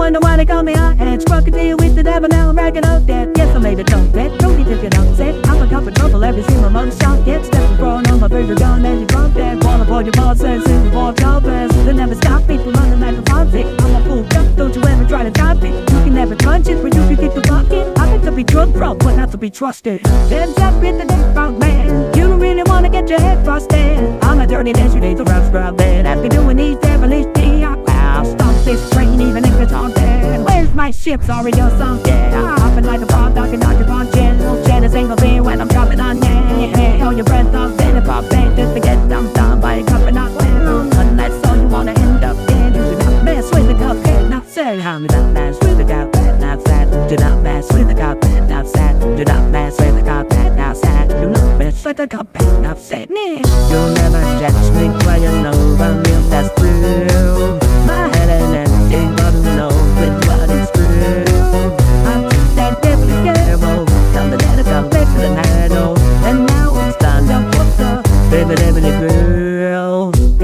when the wine call me. I had struck a deal with the devil, now I'm racking up debt. Yes, I made a jump bet. Tony took it be trusted. Then up in the wrong man. You don't really wanna get your head frosted. I'm a dirty dancer, need to rough scrub it. After doing these devilish things, I'll stop this train even if it's haunted. Where's my ship? Sorry, you're sunken. I'm hopping like a bomb, knocking on your punches. Janice ain't gonna be when I'm dropping on you. Hold your breath up, then if I bang, just forget I'm done by a cup and not well. Unless so you wanna end up dead. You do not mess with the cup, not say how me not mess with the cup, not sad. Do not mess with the cup,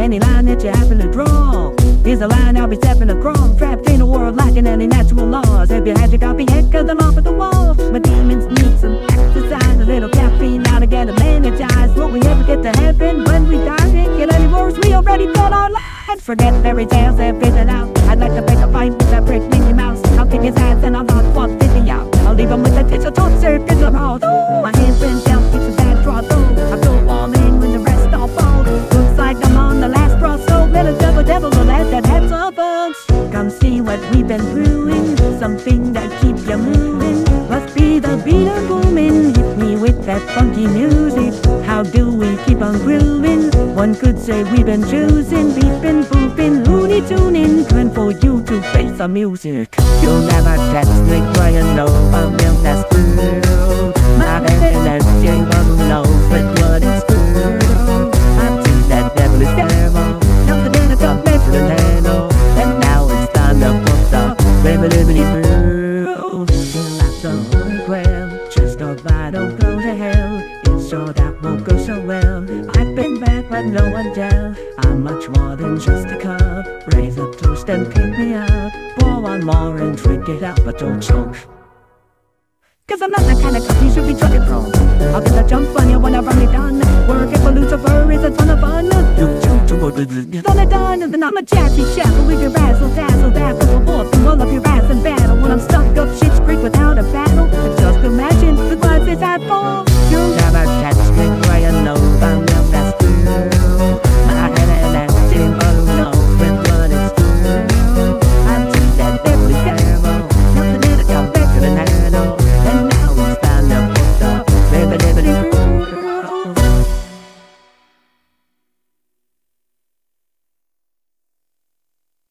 Any line that you happen to draw is a line I'll be stepping across. Trapped in a world lacking any natural laws. If you had your copy head, cause I'm off at the wall. My demons need some exercise, a little caffeine now to get them energized. Will we ever get to heaven when we die? Ain't get any worse, we already built our lives. Forget fairy tales and figure out. I'd like to pick a fight with that prick Mickey Mouse. I'll kick his ass and I'll not walk 50 out. I'll leave him with a digital circus of all. Ooh, my hands been down, something that keep you moving. Must be the beat of booming. Hit me with that funky music. How do we keep on grooving? One could say we've been choosing, beeping, booping, loony tuning, coming for you to face the music. You'll never catch me crying I'm real that's true. My happiness, yeah, but who knows but what it's true. I see that devilish devil. Now the dinner cup made for the handle. And now it's time to put the baby liberty won't go so well. I've been back, but no one tell. I'm much more than just a cup. Raise a toast and pick me up. Pour one more and drink it out, but don't choke. Cause I'm not the kind of cop you should be trucking from. I'll get a jump on you when I run it done. Working for Lucifer is a ton of fun. You jump to what is on it done, and then I'm a jazzy chef. We can razzle